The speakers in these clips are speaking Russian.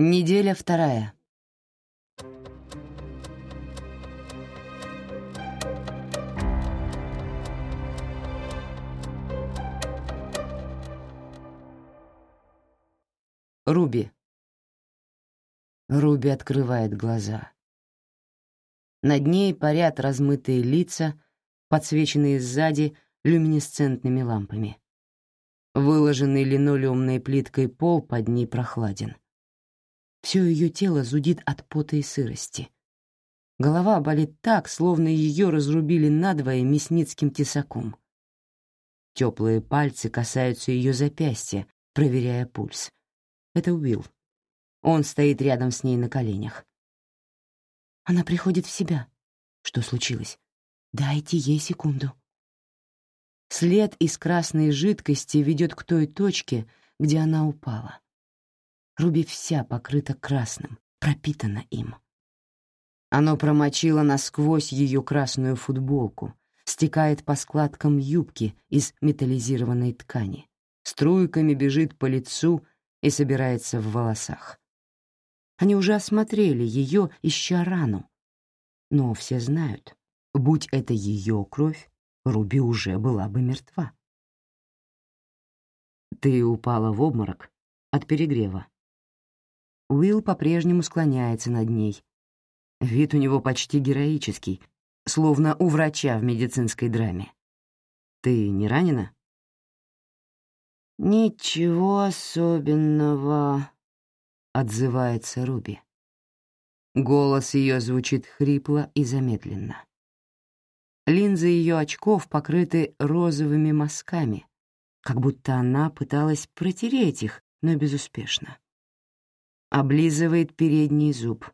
Неделя вторая. Руби. Руби открывает глаза. Над ней парят размытые лица, подсвеченные сзади люминесцентными лампами. Выложенный линолеумной плиткой пол под ней прохладен. Все ее тело зудит от пота и сырости. Голова болит так, словно ее разрубили надвое мясницким тесаком. Теплые пальцы касаются ее запястья, проверяя пульс. Это Уилл. Он стоит рядом с ней на коленях. Она приходит в себя. Что случилось? Дайте ей секунду. След из красной жидкости ведет к той точке, где она упала. Руби вся покрыта красным, пропитана им. Оно промочило насквозь ее красную футболку, стекает по складкам юбки из металлизированной ткани, струйками бежит по лицу и собирается в волосах. Они уже осмотрели ее, ища рану. Но все знают, будь это ее кровь, Руби уже была бы мертва. «Ты упала в обморок от перегрева», Уилл по-прежнему склоняется над ней. Вид у него почти героический, словно у врача в медицинской драме. «Ты не ранена?» «Ничего особенного», — отзывается Руби. Голос ее звучит хрипло и замедленно. Линзы ее очков покрыты розовыми мазками, как будто она пыталась протереть их, но безуспешно облизывает передний зуб.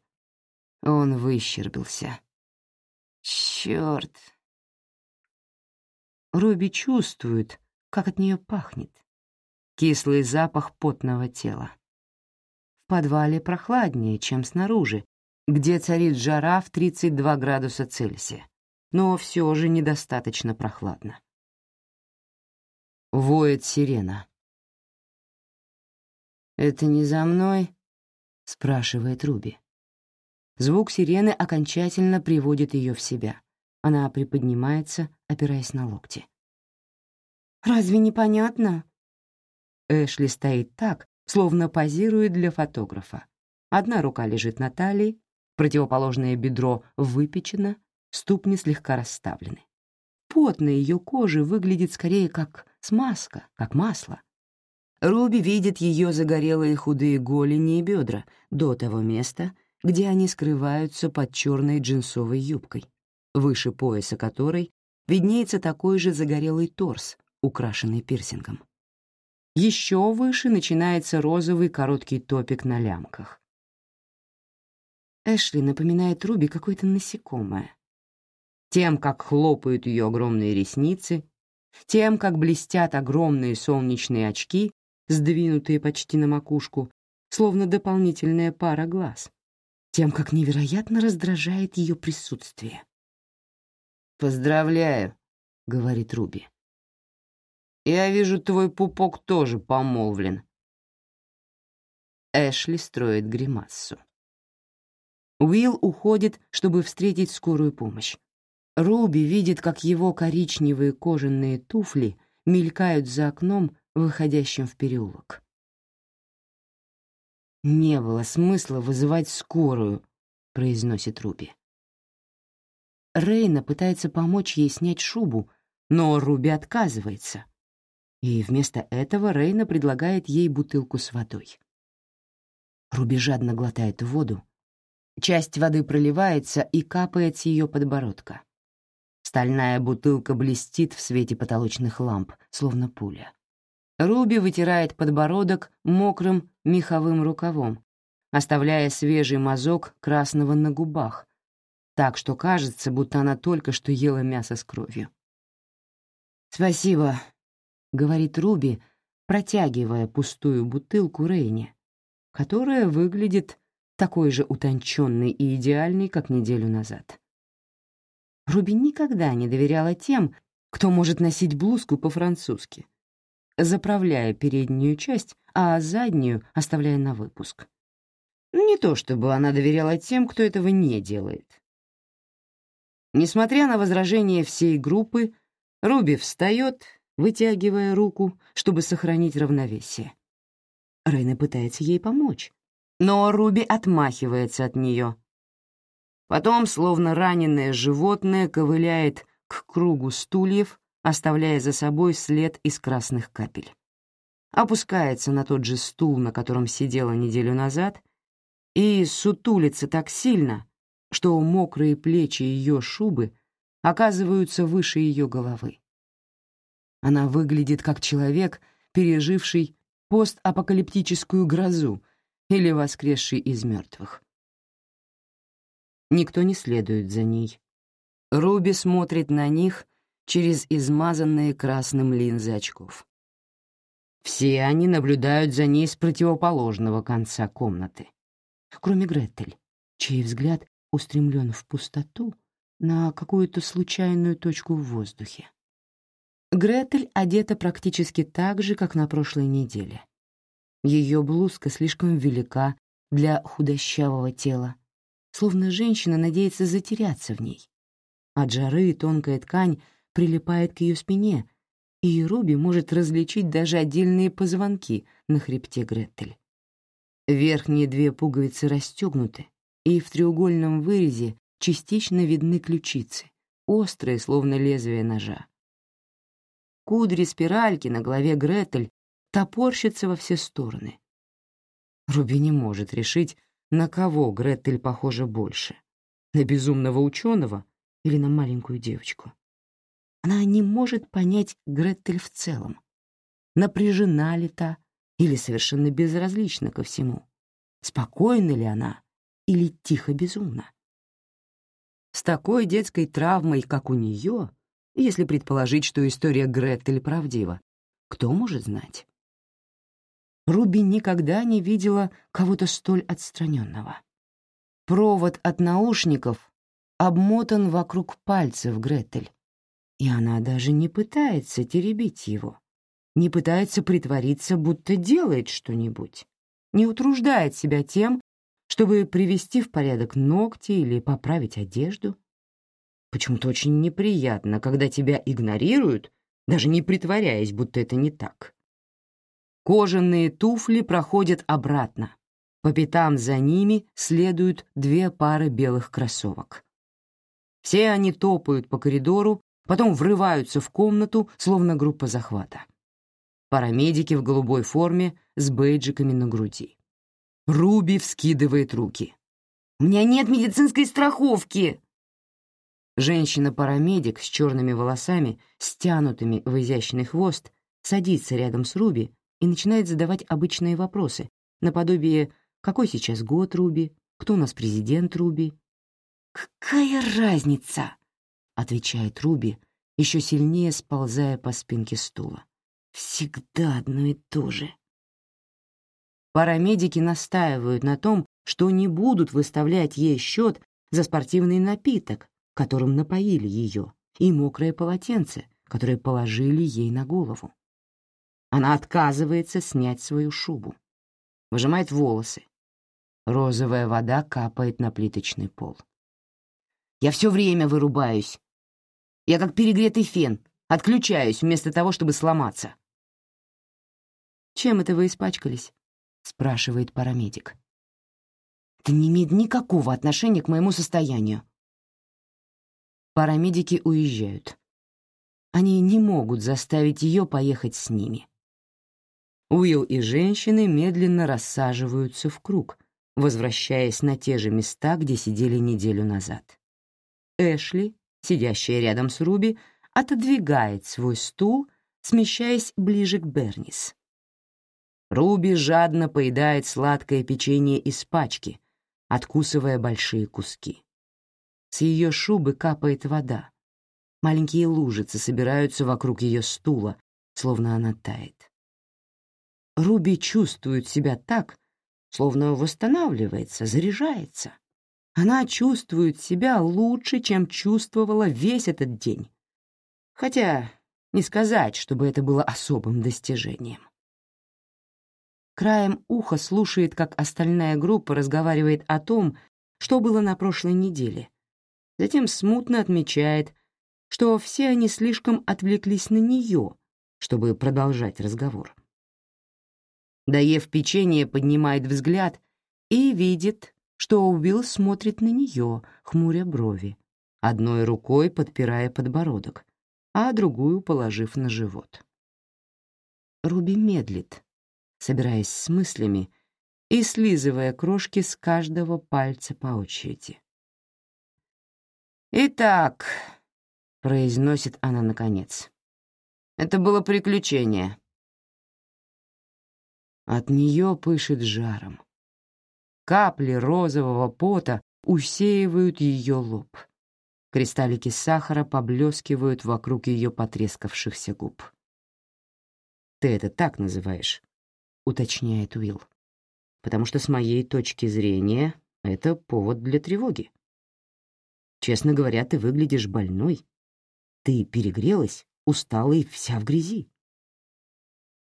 Он выщербился. Чёрт! Руби чувствует, как от нее пахнет. Кислый запах потного тела. В подвале прохладнее, чем снаружи, где царит жара в 32 градуса Цельсия, но все же недостаточно прохладно. Воет сирена. «Это не за мной?» — спрашивает Руби. Звук сирены окончательно приводит ее в себя. Она приподнимается, опираясь на локти. «Разве непонятно?» Эшли стоит так, словно позирует для фотографа. Одна рука лежит на талии, противоположное бедро выпечено, ступни слегка расставлены. Пот на ее коже выглядит скорее как смазка, как масло. Руби видит ее загорелые худые голени и бедра до того места, где они скрываются под черной джинсовой юбкой, выше пояса которой виднеется такой же загорелый торс, украшенный пирсингом. Еще выше начинается розовый короткий топик на лямках. Эшли напоминает Руби какое-то насекомое. Тем, как хлопают ее огромные ресницы, тем, как блестят огромные солнечные очки сдвинутые почти на макушку, словно дополнительная пара глаз, тем, как невероятно раздражает ее присутствие. «Поздравляю», — говорит Руби. «Я вижу, твой пупок тоже помолвлен». Эшли строит гримассу. Уилл уходит, чтобы встретить скорую помощь. Руби видит, как его коричневые кожаные туфли мелькают за окном выходящим в переулок. «Не было смысла вызывать скорую», — произносит Руби. Рейна пытается помочь ей снять шубу, но Руби отказывается. И вместо этого Рейна предлагает ей бутылку с водой. Руби жадно глотает воду. Часть воды проливается и капает с ее подбородка. Стальная бутылка блестит в свете потолочных ламп, словно пуля. Руби вытирает подбородок мокрым меховым рукавом, оставляя свежий мазок красного на губах, так что кажется, будто она только что ела мясо с кровью. «Спасибо», — говорит Руби, протягивая пустую бутылку Рейне, которая выглядит такой же утонченной и идеальной, как неделю назад. Руби никогда не доверяла тем, кто может носить блузку по-французски — заправляя переднюю часть, а заднюю оставляя на выпуск. Не то чтобы она доверяла тем, кто этого не делает. Несмотря на возражения всей группы, Руби встает, вытягивая руку, чтобы сохранить равновесие. Рейна пытается ей помочь, но Руби отмахивается от нее. Потом, словно раненое животное, ковыляет к кругу стульев, оставляя за собой след из красных капель. Опускается на тот же стул, на котором сидела неделю назад, и сутулится так сильно, что мокрые плечи ее шубы оказываются выше ее головы. Она выглядит как человек, переживший постапокалиптическую грозу или воскресший из мертвых. Никто не следует за ней. Руби смотрит на них через измазанные красным линзы очков. Все они наблюдают за ней с противоположного конца комнаты кроме Гретель, чей взгляд устремлен в пустоту на какую-то случайную точку в воздухе. Гретель одета практически так же, как на прошлой неделе. Ее блузка слишком велика для худощавого тела, словно женщина надеется затеряться в ней. От жары тонкая ткань прилипает к ее спине, и Руби может различить даже отдельные позвонки на хребте Гретель. Верхние две пуговицы расстегнуты, и в треугольном вырезе частично видны ключицы, острые, словно лезвие ножа. Кудри спиральки на голове Гретель топорщатся во все стороны. Руби не может решить, на кого Гретель похожа больше — на безумного ученого или на маленькую девочку. Она не может понять Гретель в целом. Напряжена ли та, или совершенно безразлична ко всему? Спокойна ли она или тихо безумна? С такой детской травмой, как у нее, если предположить, что история Гретель правдива, кто может знать? Руби никогда не видела кого-то столь отстраненного. Провод от наушников обмотан вокруг пальцев Гретель, и она даже не пытается теребить его не пытается притвориться, будто делает что-нибудь, не утруждает себя тем, чтобы привести в порядок ногти или поправить одежду. Почему-то очень неприятно, когда тебя игнорируют, даже не притворяясь, будто это не так. Кожаные туфли проходят обратно. По пятам за ними следуют две пары белых кроссовок. Все они топают по коридору, потом врываются в комнату, словно группа захвата парамедики в голубой форме с бейджиками на груди. Руби вскидывает руки. «У меня нет медицинской страховки!» Женщина-парамедик с черными волосами, стянутыми в изящный хвост, садится рядом с Руби и начинает задавать обычные вопросы, наподобие «Какой сейчас год, Руби? Кто у нас президент, Руби?» «Какая разница?» — отвечает Руби, еще сильнее сползая по спинке стула. Всегда одно и то же. Парамедики настаивают на том, что не будут выставлять ей счет за спортивный напиток, которым напоили ее, и мокрое полотенце, которое положили ей на голову. Она отказывается снять свою шубу. Выжимает волосы. Розовая вода капает на плиточный пол. «Я все время вырубаюсь. Я как перегретый фен, отключаюсь вместо того, чтобы сломаться. «Чем это вы испачкались?» — спрашивает парамедик. «Это не имеет никакого отношения к моему состоянию». Парамедики уезжают. Они не могут заставить ее поехать с ними. Уилл и женщины медленно рассаживаются в круг, возвращаясь на те же места, где сидели неделю назад. Эшли, сидящая рядом с Руби, отодвигает свой стул, смещаясь ближе к Бернис. Руби жадно поедает сладкое печенье из пачки, откусывая большие куски. С ее шубы капает вода. Маленькие лужицы собираются вокруг ее стула, словно она тает. Руби чувствует себя так, словно восстанавливается, заряжается. Она чувствует себя лучше, чем чувствовала весь этот день. Хотя не сказать, чтобы это было особым достижением. краем уха слушает, как остальная группа разговаривает о том, что было на прошлой неделе. Затем смутно отмечает, что все они слишком отвлеклись на нее, чтобы продолжать разговор. Доев печенье, поднимает взгляд и видит, что Уилл смотрит на нее, хмуря брови, одной рукой подпирая подбородок, а другую положив на живот. Руби медлит, собираясь с мыслями и слизывая крошки с каждого пальца по очереди. «Итак», — произносит она наконец, — «это было приключение». От нее пышет жаром. Капли розового пота усеивают ее лоб. Кристаллики сахара поблескивают вокруг ее потрескавшихся губ. «Ты это так называешь?» — уточняет Уилл. «Потому что с моей точки зрения это повод для тревоги. Честно говоря, ты выглядишь больной. Ты перегрелась, устала и вся в грязи.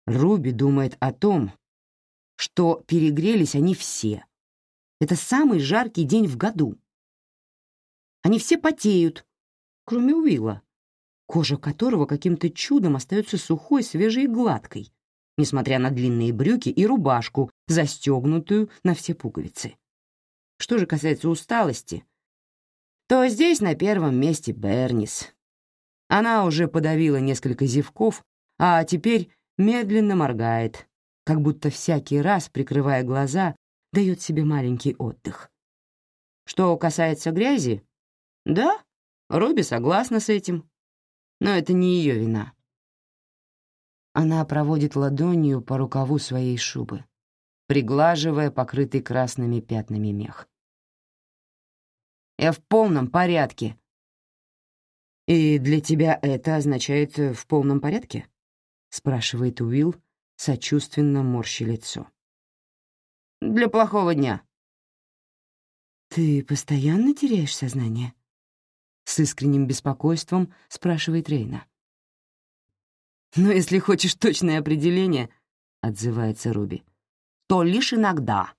Руби думает о том, что перегрелись они все. Это самый жаркий день в году. Они все потеют, кроме Уилла, кожа которого каким-то чудом остается сухой, свежей и гладкой, несмотря на длинные брюки и рубашку, застегнутую на все пуговицы. Что же касается усталости, то здесь на первом месте Бернис. Она уже подавила несколько зевков, а теперь медленно моргает, как будто всякий раз, прикрывая глаза, дает себе маленький отдых. Что касается грязи, да, Руби согласна с этим, но это не ее вина. Она проводит ладонью по рукаву своей шубы, приглаживая покрытый красными пятнами мех. «Я в полном порядке». «И для тебя это означает э, «в полном порядке»?» — спрашивает Уилл, сочувственно морщи лицо. «Для плохого дня». «Ты постоянно теряешь сознание?» С искренним беспокойством спрашивает Рейна. «Но если хочешь точное определение», — отзывается Руби, — «то лишь иногда».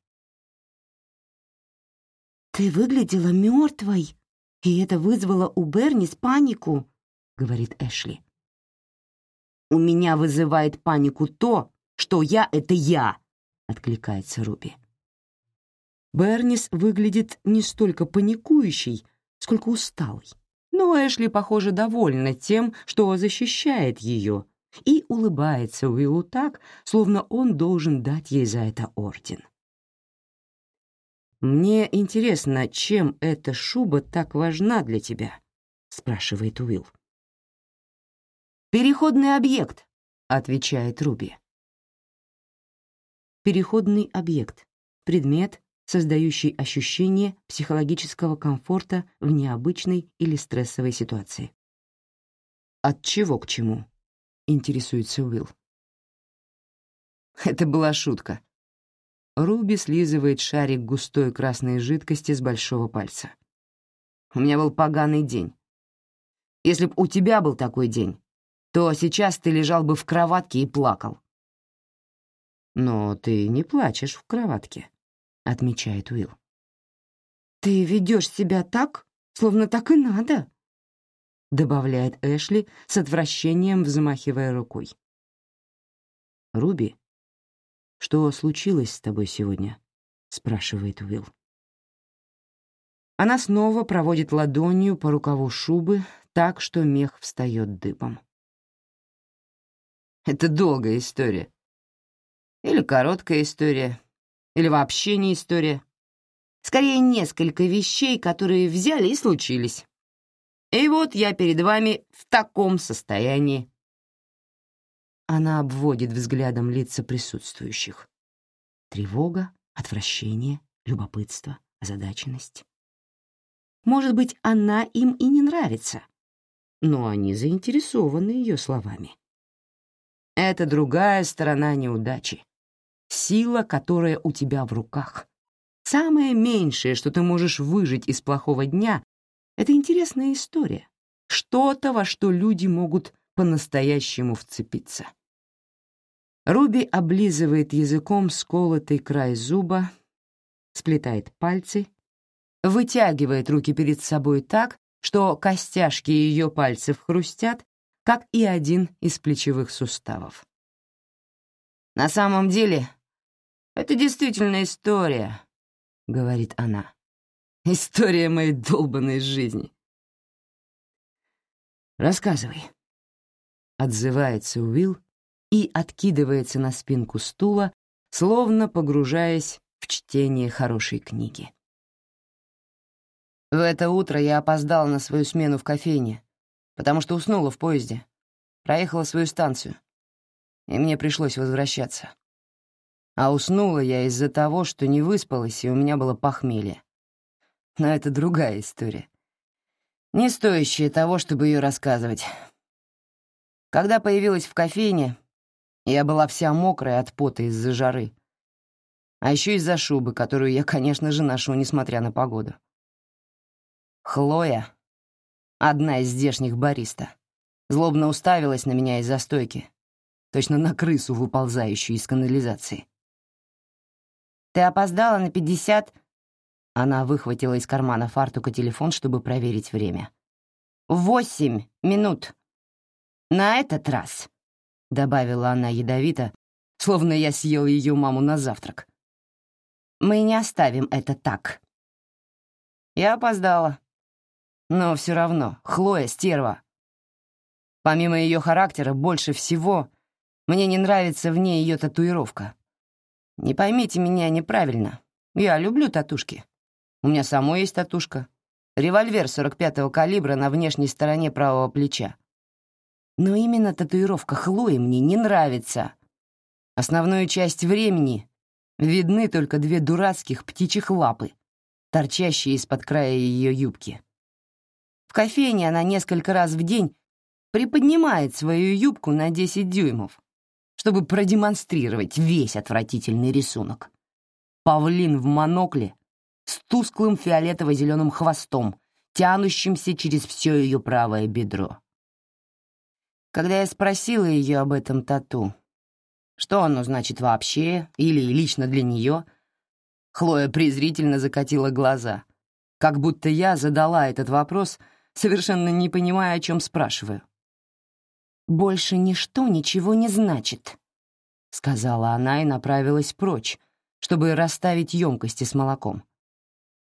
«Ты выглядела мертвой, и это вызвало у Бернис панику», — говорит Эшли. «У меня вызывает панику то, что я — это я», — откликается Руби. Бернис выглядит не столько паникующей, сколько усталой. Но Эшли, похоже, довольна тем, что защищает ее, и улыбается Уиллу так, словно он должен дать ей за это орден. «Мне интересно, чем эта шуба так важна для тебя?» — спрашивает Уилл. «Переходный объект», — отвечает Руби. Переходный объект — предмет, создающий ощущение психологического комфорта в необычной или стрессовой ситуации. От чего к чему? интересуется Уилл. Это была шутка. Руби слизывает шарик густой красной жидкости с большого пальца. У меня был поганый день. Если б у тебя был такой день, то сейчас ты лежал бы в кроватке и плакал. Но ты не плачешь в кроватке, отмечает Уилл. Ты ведешь себя так, словно так и надо, — добавляет Эшли с отвращением, взмахивая рукой. «Руби, что случилось с тобой сегодня?» — спрашивает Уилл. Она снова проводит ладонью по рукаву шубы так, что мех встает дыбом. Это долгая история. Или короткая история. Или вообще не история. Скорее, несколько вещей, которые взяли и случились. И вот я перед вами в таком состоянии. Она обводит взглядом лица присутствующих. Тревога, отвращение, любопытство, озадаченность. Может быть, она им и не нравится, но они заинтересованы ее словами. Это другая сторона неудачи. Сила, которая у тебя в руках. Самое меньшее, что ты можешь выжить из плохого дня, это интересная история. Что-то, во что люди могут по-настоящему вцепиться. Руби облизывает языком сколотый край зуба, сплетает пальцы, вытягивает руки перед собой так, что костяшки ее пальцев хрустят, как и один из плечевых суставов. «На самом деле, это действительно история», — говорит она. «История моей долбанной жизни». «Рассказывай», — отзывается Уилл и откидывается на спинку стула, словно погружаясь в чтение хорошей книги. В это утро я опоздала на свою смену в кофейне, потому что уснула в поезде, проехала свою станцию, и мне пришлось возвращаться. А уснула я из-за того, что не выспалась, и у меня было похмелье. Но это другая история. Не стоящая того, чтобы ее рассказывать. Когда появилась в кофейне, я была вся мокрая от пота из-за жары. А еще из-за шубы, которую я, конечно же, ношу, несмотря на погоду. Хлоя, одна из здешних бариста, злобно уставилась на меня из-за стойки, точно на крысу, выползающую из канализации. «Ты опоздала на пятьдесят...» Она выхватила из кармана фартука телефон, чтобы проверить время. «Восемь минут. На этот раз», — добавила она ядовито, словно я съел ее маму на завтрак. «Мы не оставим это так». Я опоздала. Но все равно, Хлоя — стерва. Помимо ее характера, больше всего мне не нравится в ней ее татуировка. Не поймите меня неправильно. Я люблю татушки. У меня самой есть татушка. Револьвер 45-го калибра на внешней стороне правого плеча. Но именно татуировка Хлои мне не нравится. Основную часть времени видны только две дурацких птичьих лапы, торчащие из-под края ее юбки. В кофейне она несколько раз в день приподнимает свою юбку на 10 дюймов, чтобы продемонстрировать весь отвратительный рисунок. Павлин в монокле с тусклым фиолетово-зеленым хвостом, тянущимся через все ее правое бедро. Когда я спросила ее об этом тату, что оно значит вообще или лично для нее, Хлоя презрительно закатила глаза, как будто я задала этот вопрос — совершенно не понимая, о чем спрашиваю. «Больше ничто ничего не значит», — сказала она и направилась прочь, чтобы расставить емкости с молоком.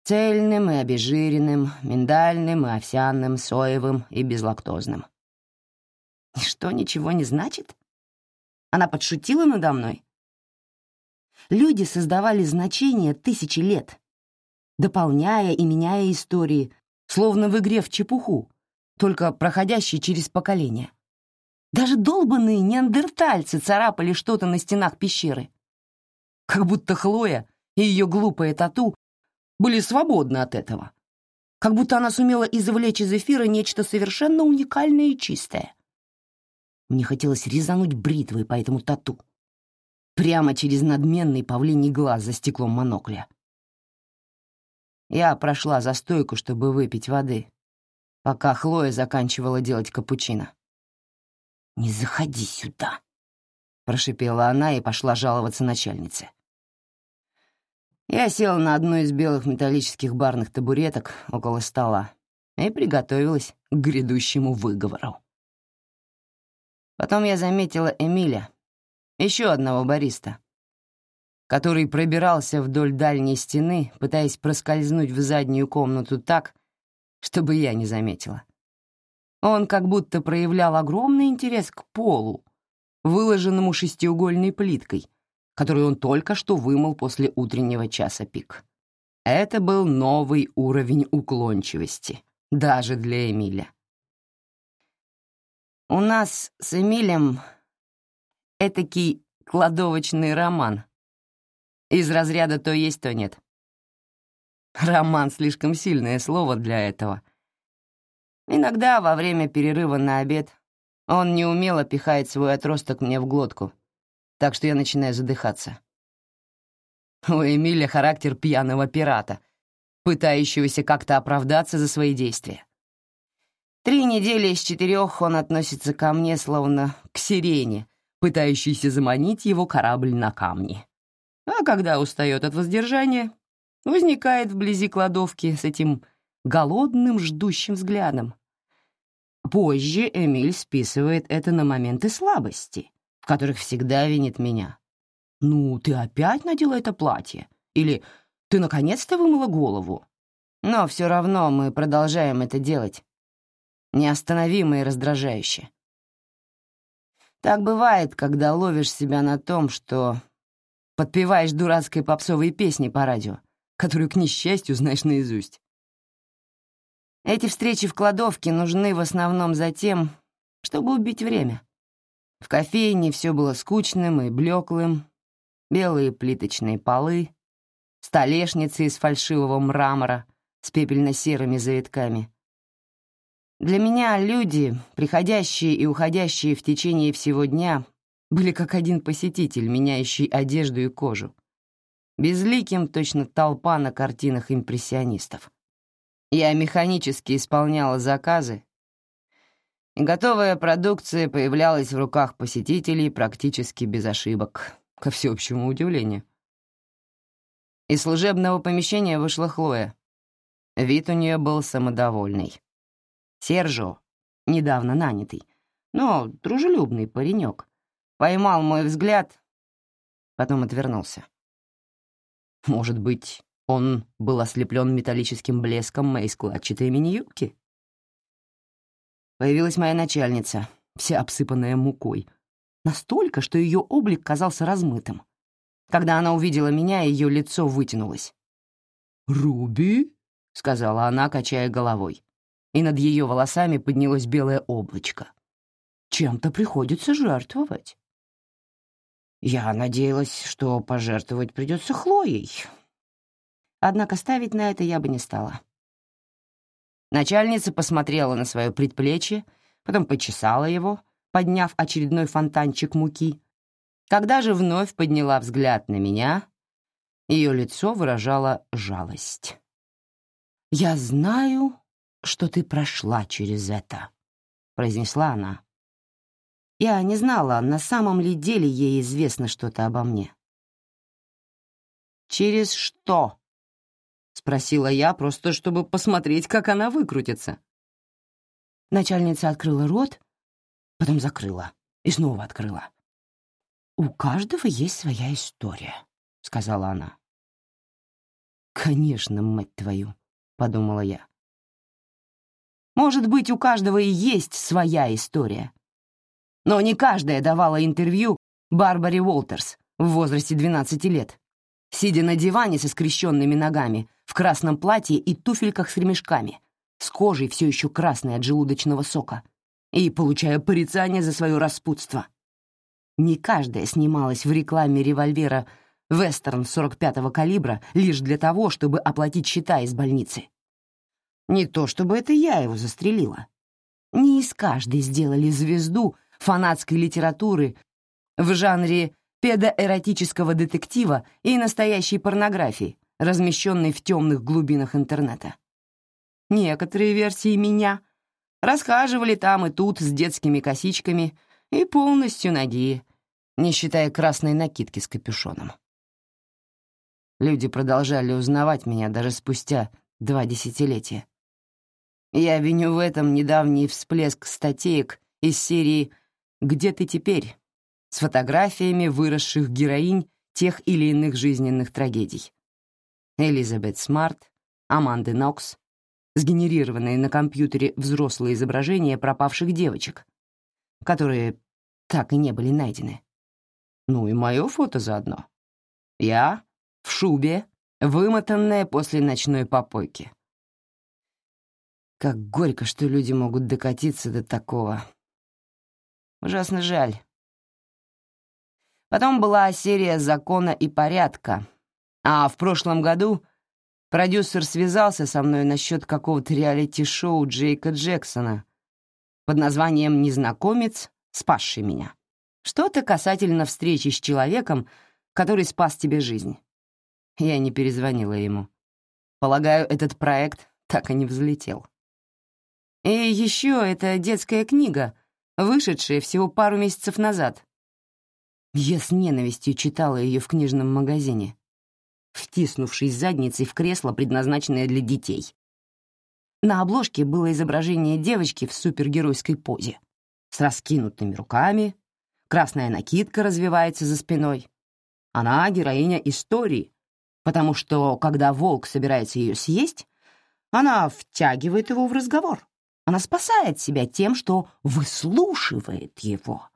Цельным и обезжиренным, миндальным и овсяным, соевым и безлактозным. «Ничто ничего не значит?» Она подшутила надо мной? Люди создавали значения тысячи лет, дополняя и меняя истории, словно в игре в чепуху, только проходящей через поколения. Даже долбанные неандертальцы царапали что-то на стенах пещеры. Как будто Хлоя и ее глупая тату были свободны от этого. Как будто она сумела извлечь из эфира нечто совершенно уникальное и чистое. Мне хотелось резануть бритвой по этому тату. Прямо через надменный павлиний глаз за стеклом монокля. Я прошла за стойку, чтобы выпить воды, пока Хлоя заканчивала делать капучино. «Не заходи сюда», — прошипела она и пошла жаловаться начальнице. Я села на одну из белых металлических барных табуреток около стола и приготовилась к грядущему выговору. Потом я заметила Эмиля, еще одного бариста, который пробирался вдоль дальней стены, пытаясь проскользнуть в заднюю комнату так, чтобы я не заметила. Он как будто проявлял огромный интерес к полу, выложенному шестиугольной плиткой, которую он только что вымыл после утреннего часа пик. Это был новый уровень уклончивости, даже для Эмиля. У нас с Эмилем этакий кладовочный роман, из разряда то есть, то нет. Роман — слишком сильное слово для этого. Иногда во время перерыва на обед он неумело пихает свой отросток мне в глотку, так что я начинаю задыхаться. У Эмиля характер пьяного пирата, пытающегося как-то оправдаться за свои действия. Три недели из четырех он относится ко мне словно к сирене, пытающийся заманить его корабль на камни. А когда устает от воздержания, возникает вблизи кладовки с этим голодным ждущим взглядом. Позже Эмиль списывает это на моменты слабости, в которых всегда винит меня. «Ну, ты опять надела это платье?» Или «Ты наконец-то вымыла голову?» Но все равно мы продолжаем это делать. Неостановимо и раздражающе. Так бывает, когда ловишь себя на том, что подпеваешь дурацкой попсовой песни по радио, которую, к несчастью, знаешь наизусть. Эти встречи в кладовке нужны в основном за тем, чтобы убить время. В кофейне все было скучным и блеклым, белые плиточные полы, столешницы из фальшивого мрамора с пепельно-серыми завитками. Для меня люди, приходящие и уходящие в течение всего дня, были как один посетитель, меняющий одежду и кожу. Безликим точно толпа на картинах импрессионистов. Я механически исполняла заказы, и готовая продукция появлялась в руках посетителей практически без ошибок, ко всеобщему удивлению. Из служебного помещения вышла Хлоя. Вид у нее был самодовольный. Сержо, недавно нанятый, но дружелюбный паренек, поймал мой взгляд, потом отвернулся. Может быть, он был ослеплен металлическим блеском моей складчатой мини-юбки? Появилась моя начальница, вся обсыпанная мукой. Настолько, что ее облик казался размытым. Когда она увидела меня, ее лицо вытянулось. «Руби?» — сказала она, качая головой. И над ее волосами поднялось белое облачко. «Чем-то приходится жертвовать». Я надеялась, что пожертвовать придется Хлоей. Однако ставить на это я бы не стала. Начальница посмотрела на свое предплечье, потом почесала его, подняв очередной фонтанчик муки, когда же вновь подняла взгляд на меня, ее лицо выражало жалость. «Я знаю, что ты прошла через это», — произнесла она. Я не знала, на самом ли деле ей известно что-то обо мне. «Через что?» — спросила я, просто чтобы посмотреть, как она выкрутится. Начальница открыла рот, потом закрыла и снова открыла. «У каждого есть своя история», — сказала она. «Конечно, мать твою», — подумала я. «Может быть, у каждого и есть своя история. Но не каждая давала интервью Барбаре Уолтерс в возрасте 12 лет, сидя на диване со скрещенными ногами, в красном платье и туфельках с ремешками, с кожей все еще красной от желудочного сока, и получая порицание за свое распутство. Не каждая снималась в рекламе револьвера «Вестерн» 45-го калибра лишь для того, чтобы оплатить счета из больницы. Не то чтобы это я его застрелила. Не из каждой сделали звезду фанатской литературы в жанре педоэротического детектива и настоящей порнографии, размещенной в темных глубинах интернета. Некоторые версии меня расхаживали там и тут с детскими косичками — и полностью ноги, не считая красной накидки с капюшоном. Люди продолжали узнавать меня даже спустя два десятилетия. Я виню в этом недавний всплеск статеек из серии «Где ты теперь?» с фотографиями выросших героинь тех или иных жизненных трагедий. Элизабет Смарт, Аманды Нокс, сгенерированные на компьютере взрослые изображения пропавших девочек, которые так и не были найдены. Ну и мое фото заодно. Я в шубе, вымотанная после ночной попойки. Как горько, что люди могут докатиться до такого. Ужасно жаль. Потом была серия «Закона и порядка», а в прошлом году продюсер связался со мной насчет какого-то реалити-шоу Джейка Джексона под названием «Незнакомец, спасший меня. Что-то касательно встречи с человеком, который спас тебе жизнь. Я не перезвонила ему. Полагаю, этот проект так и не взлетел. И еще это детская книга, вышедшая всего пару месяцев назад, Я с ненавистью читала ее в книжном магазине, втиснувшись задницей в кресло, предназначенное для детей. На обложке было изображение девочки в супергеройской позе, с раскинутыми руками, красная накидка развивается за спиной. Она героиня истории, потому что, когда волк собирается ее съесть, она втягивает его в разговор. Она спасает себя тем, что выслушивает его.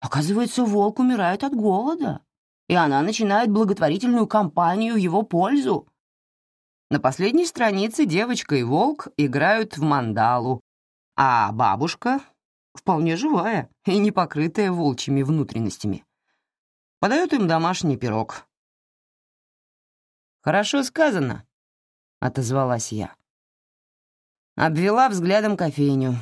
Оказывается, волк умирает от голода, и она начинает благотворительную кампанию его пользу. На последней странице девочка и волк играют в мандалу, а бабушка вполне живая и не покрытая волчьими внутренностями. Подает им домашний пирог. «Хорошо сказано», — отозвалась я. Обвела взглядом кофейню.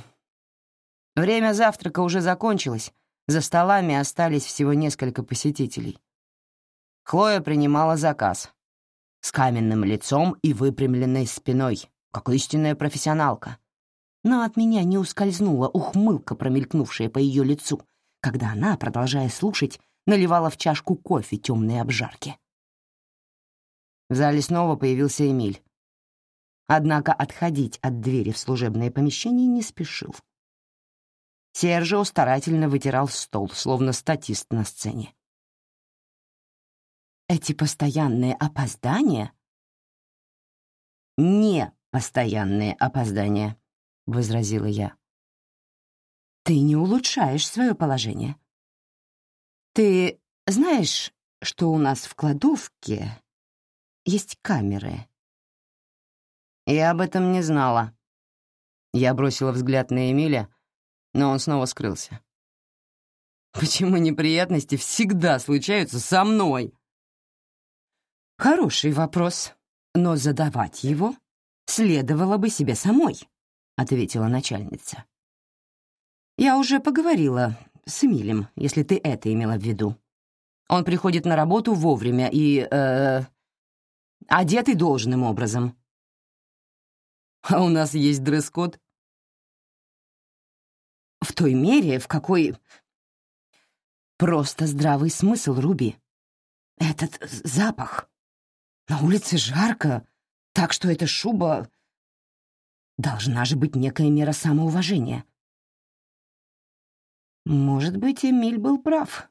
Время завтрака уже закончилось, за столами остались всего несколько посетителей. Хлоя принимала заказ. С каменным лицом и выпрямленной спиной, как истинная профессионалка. Но от меня не ускользнула ухмылка, промелькнувшая по ее лицу, когда она, продолжая слушать, наливала в чашку кофе темной обжарки. В зале снова появился Эмиль. Однако отходить от двери в служебное помещение не спешил. Сержио старательно вытирал стол, словно статист на сцене. Эти постоянные опоздания? Не постоянные опоздания, — возразила я. Ты не улучшаешь свое положение. Ты знаешь, что у нас в кладовке есть камеры. Я об этом не знала. Я бросила взгляд на Эмиля, но он снова скрылся. Почему неприятности всегда случаются со мной? Хороший вопрос, но задавать его следовало бы себе самой, ответила начальница. Я уже поговорила с Эмилем, если ты это имела в виду. Он приходит на работу вовремя и... Э, одетый должным образом. А у нас есть дресс-код? В той мере, в какой... Просто здравый смысл, Руби. Этот запах. На улице жарко, так что эта шуба... Должна же быть некая мера самоуважения. Может быть, Эмиль был прав.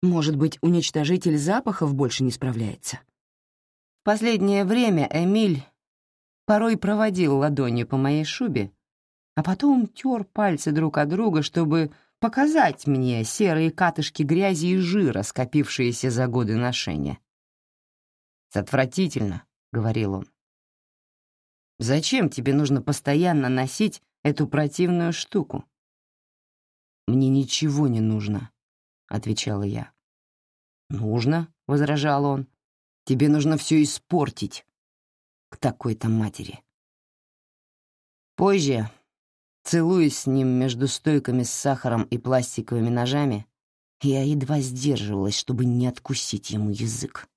Может быть, уничтожитель запахов больше не справляется. В последнее время Эмиль порой проводил ладонью по моей шубе, а потом тер пальцы друг от друга, чтобы показать мне серые катышки грязи и жира, скопившиеся за годы ношения. «Отвратительно», — говорил он. «Зачем тебе нужно постоянно носить эту противную штуку?» «Мне ничего не нужно», — отвечала я. «Нужно», — возражал он. «Тебе нужно все испортить. К такой-то матери». Позже, целуясь с ним между стойками с сахаром и пластиковыми ножами, я едва сдерживалась, чтобы не откусить ему язык.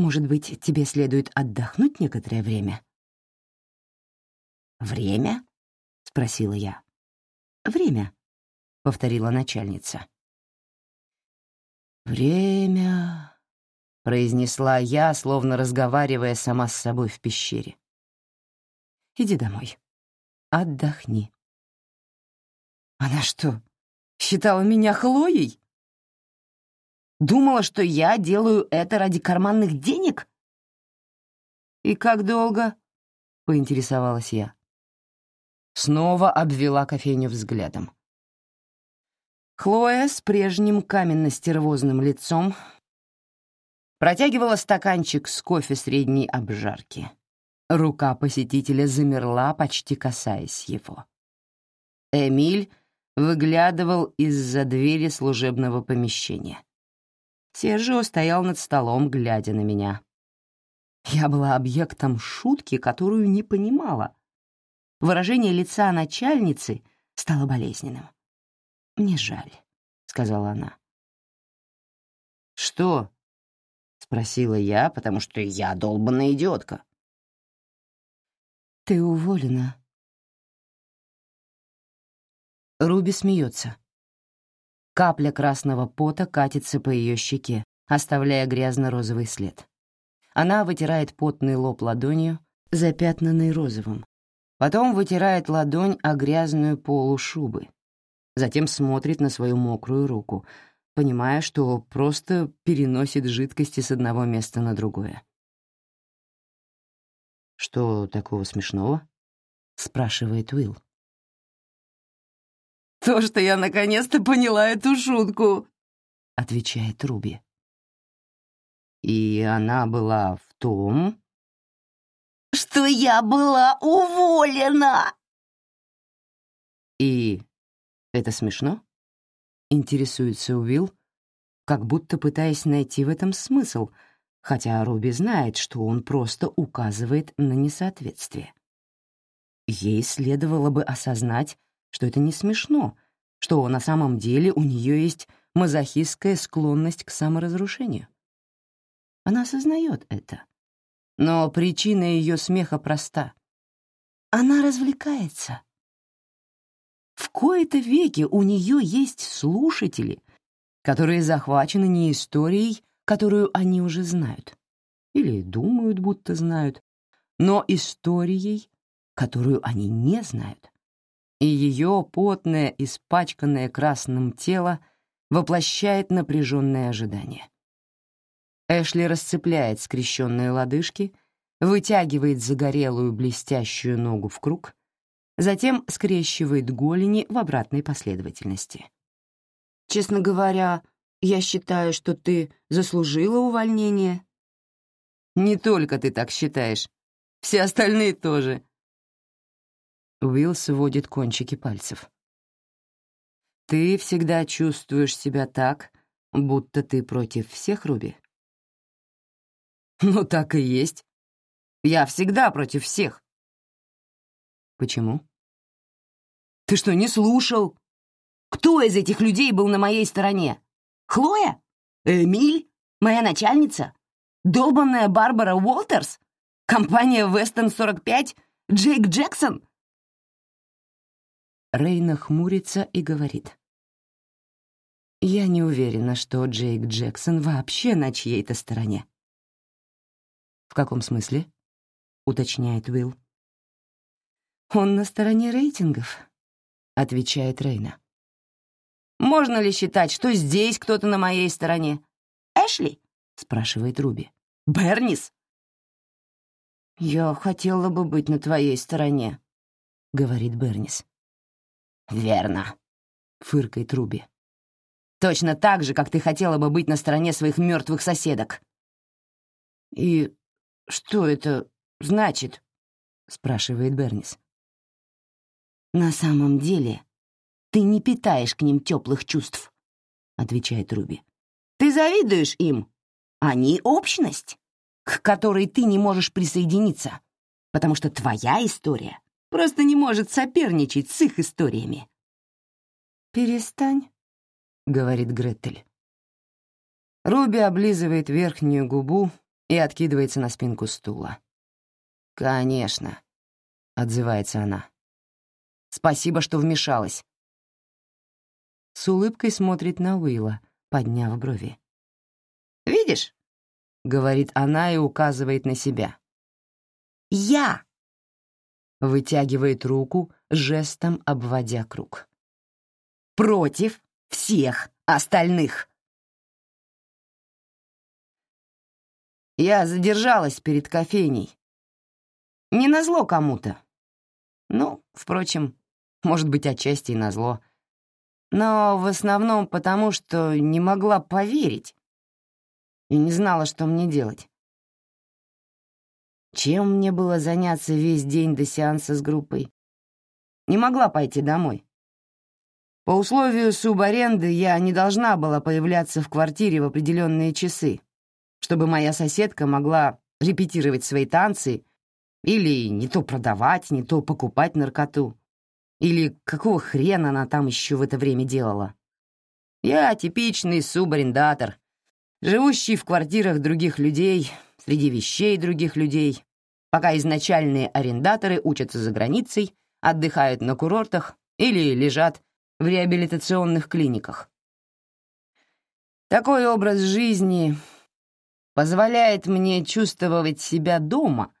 «Может быть, тебе следует отдохнуть некоторое время?» «Время?» — спросила я. «Время», — повторила начальница. «Время», — произнесла я, словно разговаривая сама с собой в пещере. «Иди домой. Отдохни». Она что, считала меня Хлоей? Думала, что я делаю это ради карманных денег? «И как долго?» — поинтересовалась я. Снова обвела кофейню взглядом. Хлоя с прежним каменно-стервозным лицом протягивала стаканчик с кофе средней обжарки. Рука посетителя замерла, почти касаясь его. Эмиль выглядывал из-за двери служебного помещения. Сержио стоял над столом, глядя на меня. Я была объектом шутки, которую не понимала. Выражение лица начальницы стало болезненным. «Мне жаль», — сказала она. «Что?» — спросила я, потому что я долбанная идиотка. «Ты уволена». Руби смеется. Капля красного пота катится по ее щеке, оставляя грязно-розовый след. Она вытирает потный лоб ладонью, запятнанный розовым. Потом вытирает ладонь о грязную полу шубы. Затем смотрит на свою мокрую руку, понимая, что просто переносит жидкости с одного места на другое. «Что такого смешного?» — спрашивает Уилл. «То, что я наконец-то поняла эту шутку», — отвечает Руби. И она была в том... «Что я была уволена!» И это смешно? Интересуется Уилл, как будто пытаясь найти в этом смысл, хотя Руби знает, что он просто указывает на несоответствие. Ей следовало бы осознать, что это не смешно, что на самом деле у нее есть мазохистская склонность к саморазрушению. Она осознает это. Но причина ее смеха проста. Она развлекается. В кои-то веки у нее есть слушатели, которые захвачены не историей, которую они уже знают, или думают, будто знают, но историей, которую они не знают. И ее потное, испачканное красным тело воплощает напряженное ожидание. Эшли расцепляет скрещенные лодыжки, вытягивает загорелую блестящую ногу в круг, затем скрещивает голени в обратной последовательности. «Честно говоря, я считаю, что ты заслужила увольнение». «Не только ты так считаешь. Все остальные тоже». Уилл сводит кончики пальцев. «Ты всегда чувствуешь себя так, будто ты против всех, Руби?» Ну, так и есть. Я всегда против всех. Почему? Ты что, не слушал? Кто из этих людей был на моей стороне? Хлоя? Эмиль? Моя начальница? Долбанная Барбара Уолтерс? Компания Вестон 45? Джейк Джексон? Рейна хмурится и говорит. «Я не уверена, что Джейк Джексон вообще на чьей-то стороне. «В каком смысле?» — уточняет Уилл. «Он на стороне рейтингов», — отвечает Рейна. «Можно ли считать, что здесь кто-то на моей стороне? Эшли?» — спрашивает Руби. «Бернис?» «Я хотела бы быть на твоей стороне», — говорит Бернис. «Верно», — фыркает Руби. «Точно так же, как ты хотела бы быть на стороне своих мертвых соседок». «И «Что это значит?» — спрашивает Бернис. «На самом деле ты не питаешь к ним теплых чувств», — отвечает Руби. «Ты завидуешь им. Они — общность, к которой ты не можешь присоединиться, потому что твоя история просто не может соперничать с их историями». «Перестань», — говорит Гретель. Руби облизывает верхнюю губу и откидывается на спинку стула. «Конечно», — отзывается она. «Спасибо, что вмешалась». С улыбкой смотрит на Уилла, подняв брови. «Видишь?» — говорит она и указывает на себя. «Я!» — вытягивает руку, жестом обводя круг. «Против всех остальных!» Я задержалась перед кофейней. Не назло кому-то. Ну, впрочем, может быть, отчасти и назло. Но в основном потому, что не могла поверить и не знала, что мне делать. Чем мне было заняться весь день до сеанса с группой? Не могла пойти домой. По условию субаренды я не должна была появляться в квартире в определенные часы чтобы моя соседка могла репетировать свои танцы или не то продавать, не то покупать наркоту. Или какого хрена она там еще в это время делала. Я типичный субарендатор, живущий в квартирах других людей, среди вещей других людей, пока изначальные арендаторы учатся за границей, отдыхают на курортах или лежат в реабилитационных клиниках. Такой образ жизни позволяет мне чувствовать себя дома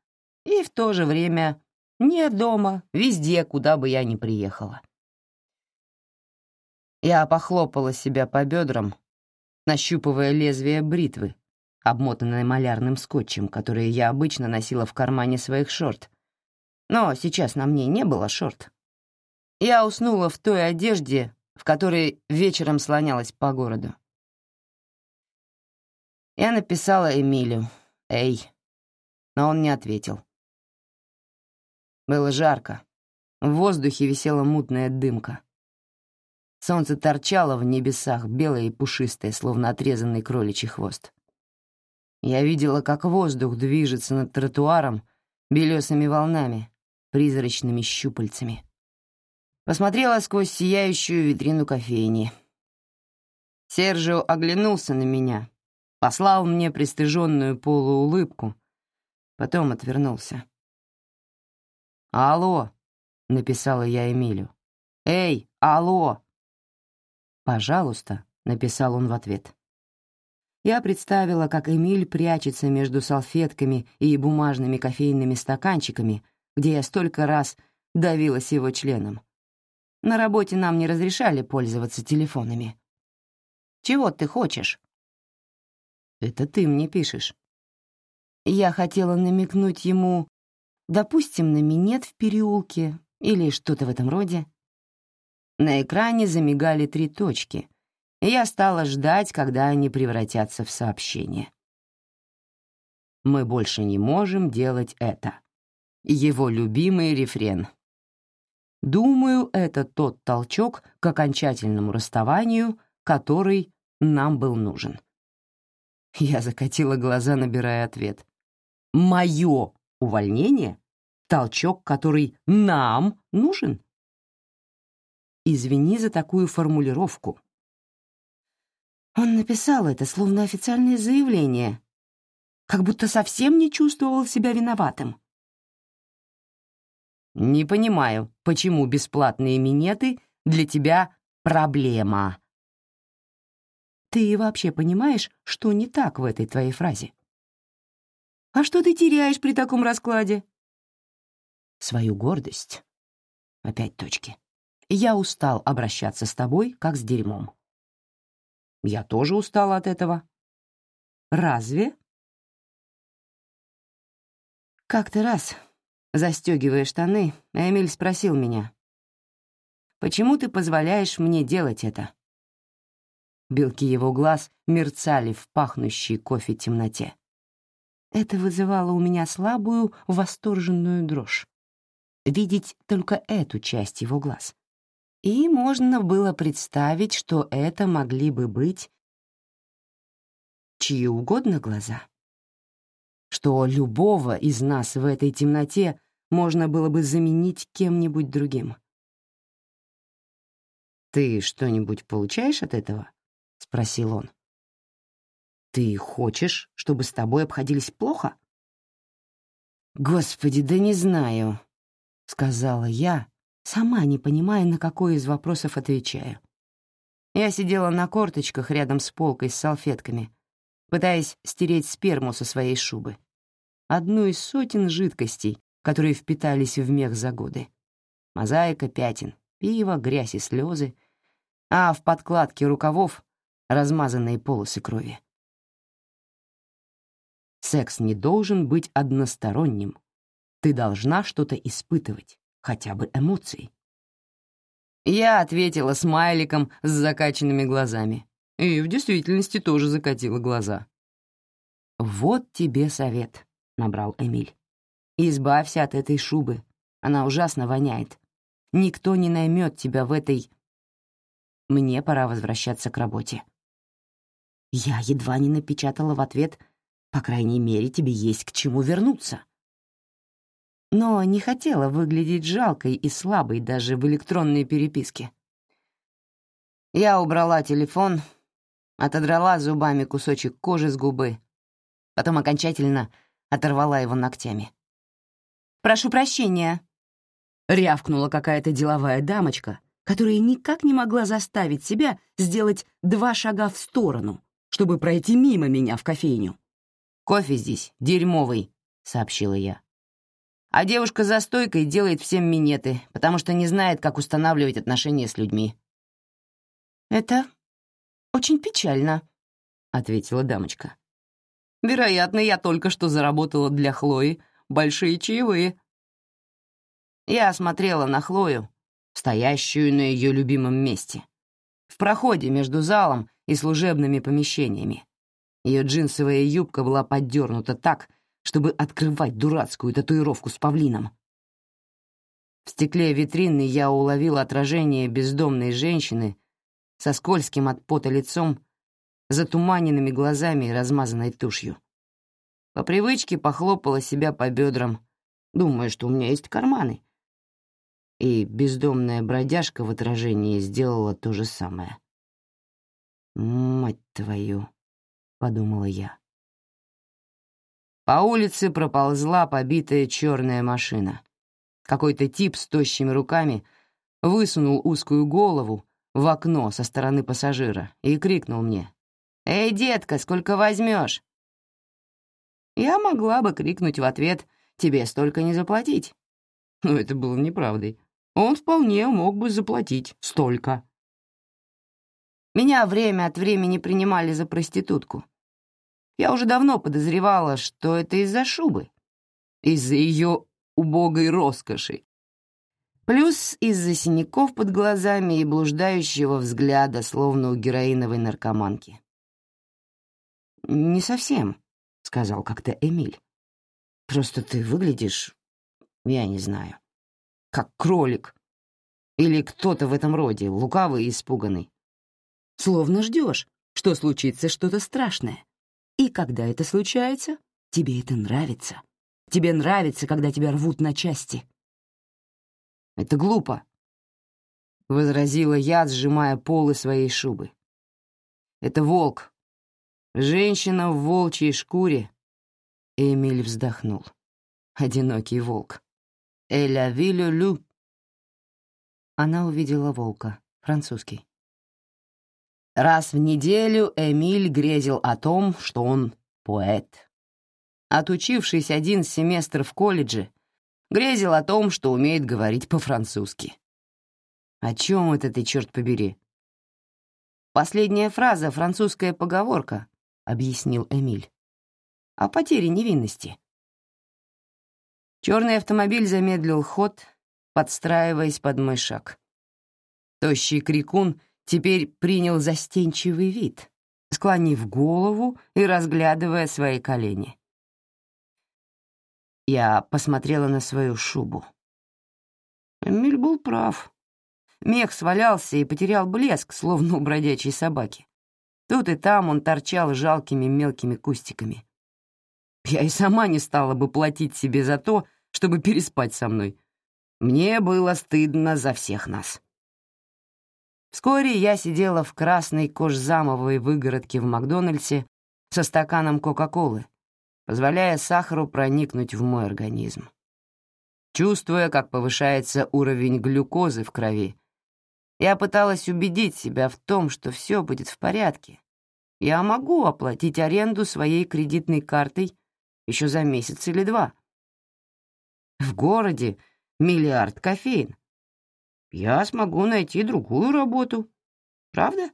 и в то же время не дома, везде, куда бы я ни приехала. Я похлопала себя по бедрам, нащупывая лезвие бритвы, обмотанное малярным скотчем, которое я обычно носила в кармане своих шорт. Но сейчас на мне не было шорт. Я уснула в той одежде, в которой вечером слонялась по городу. Я написала Эмилю «Эй», но он не ответил. Было жарко. В воздухе висела мутная дымка. Солнце торчало в небесах, белое и пушистое, словно отрезанный кроличий хвост. Я видела, как воздух движется над тротуаром белесыми волнами, призрачными щупальцами. Посмотрела сквозь сияющую витрину кофейни. Сержио оглянулся на меня, послал мне пристыженную полуулыбку, потом отвернулся. «Алло!» — написала я Эмилю. «Эй, алло!» «Пожалуйста», — написал он в ответ. Я представила, как Эмиль прячется между салфетками и бумажными кофейными стаканчиками, где я столько раз давилась его членом. На работе нам не разрешали пользоваться телефонами. «Чего ты хочешь?» «Это ты мне пишешь». Я хотела намекнуть ему, допустим, на минет в переулке или что-то в этом роде. На экране замигали три точки, и я стала ждать, когда они превратятся в сообщение. «Мы больше не можем делать это». Его любимый рефрен. Думаю, это тот толчок к окончательному расставанию, который нам был нужен. Я закатила глаза, набирая ответ. «Мое увольнение? Толчок, который нам нужен?» Извини за такую формулировку. Он написал это словно официальное заявление, как будто совсем не чувствовал себя виноватым. «Не понимаю, почему бесплатные минеты для тебя проблема?» «Ты вообще понимаешь, что не так в этой твоей фразе?» «А что ты теряешь при таком раскладе?» «Свою гордость». Опять точки. Я устал обращаться с тобой, как с дерьмом. Я тоже устал от этого. Разве? Как-то раз, застегивая штаны, Эмиль спросил меня, «Почему ты позволяешь мне делать это?» Белки его глаз мерцали в пахнущей кофе темноте. Это вызывало у меня слабую, восторженную дрожь. Видеть только эту часть его глаз. И можно было представить, что это могли бы быть чьи угодно глаза. Что любого из нас в этой темноте можно было бы заменить кем-нибудь другим. «Ты что-нибудь получаешь от этого?» — спросил он. «Ты хочешь, чтобы с тобой обходились плохо?» «Господи, да не знаю», — сказала я, сама не понимая, на какой из вопросов отвечаю. Я сидела на корточках рядом с полкой с салфетками, пытаясь стереть сперму со своей шубы. Одну из сотен жидкостей, которые впитались в мех за годы. Мозаика пятен, пиво, грязь и слезы, а в подкладке рукавов размазанные полосы крови. Секс не должен быть односторонним. Ты должна что-то испытывать хотя бы эмоций. Я ответила смайликом с закачанными глазами. И в действительности тоже закатила глаза. «Вот тебе совет», — набрал Эмиль. «Избавься от этой шубы. Она ужасно воняет. Никто не наймет тебя в этой... Мне пора возвращаться к работе». Я едва не напечатала в ответ «По крайней мере, тебе есть к чему вернуться» но не хотела выглядеть жалкой и слабой даже в электронной переписке. Я убрала телефон, отодрала зубами кусочек кожи с губы, потом окончательно оторвала его ногтями. «Прошу прощения», — рявкнула какая-то деловая дамочка, которая никак не могла заставить себя сделать два шага в сторону, чтобы пройти мимо меня в кофейню. «Кофе здесь дерьмовый», — сообщила я. А девушка за стойкой делает всем минеты, потому что не знает, как устанавливать отношения с людьми. «Это очень печально», — ответила дамочка. «Вероятно, я только что заработала для Хлои большие чаевые». Я смотрела на Хлою, стоящую на ее любимом месте, в проходе между залом и служебными помещениями. Ее джинсовая юбка была поддернута так, чтобы открывать дурацкую татуировку с павлином. В стекле витрины я уловила отражение бездомной женщины со скользким от пота лицом, затуманенными глазами и размазанной тушью. По привычке похлопала себя по бедрам, думая, что у меня есть карманы. И бездомная бродяжка в отражении сделала то же самое. «Мать твою!» — подумала я. По улице проползла побитая черная машина. Какой-то тип с тощими руками высунул узкую голову в окно со стороны пассажира и крикнул мне. «Эй, детка, сколько возьмешь?» Я могла бы крикнуть в ответ «Тебе столько не заплатить». Но это было неправдой. Он вполне мог бы заплатить столько. Меня время от времени принимали за проститутку. Я уже давно подозревала, что это из-за шубы, из-за ее убогой роскоши. Плюс из-за синяков под глазами и блуждающего взгляда, словно у героиновой наркоманки. «Не совсем», — сказал как-то Эмиль. «Просто ты выглядишь, я не знаю, как кролик. Или кто-то в этом роде, лукавый и испуганный. Словно ждешь, что случится что-то страшное. И когда это случается, тебе это нравится. Тебе нравится, когда тебя рвут на части. Это глупо, — возразила я, сжимая полы своей шубы. Это волк. Женщина в волчьей шкуре. Эмиль вздохнул. Одинокий волк. «Эля вилю лю». Она увидела волка, французский. Раз в неделю Эмиль грезил о том, что он поэт. Отучившись один семестр в колледже, грезил о том, что умеет говорить по-французски. «О чем это ты, черт побери?» «Последняя фраза — французская поговорка», — объяснил Эмиль. «О потере невинности». Черный автомобиль замедлил ход, подстраиваясь под мой шаг. Тощий крикун теперь принял застенчивый вид, склонив голову и разглядывая свои колени. Я посмотрела на свою шубу. Эмиль был прав. Мех свалялся и потерял блеск, словно у бродячей собаки. Тут и там он торчал жалкими мелкими кустиками. Я и сама не стала бы платить себе за то, чтобы переспать со мной. Мне было стыдно за всех нас. Вскоре я сидела в красной кожзамовой выгородке в Макдональдсе со стаканом Кока-Колы, позволяя сахару проникнуть в мой организм. Чувствуя, как повышается уровень глюкозы в крови, я пыталась убедить себя в том, что все будет в порядке. Я могу оплатить аренду своей кредитной картой еще за месяц или два. В городе миллиард кофеин я смогу найти другую работу. Правда?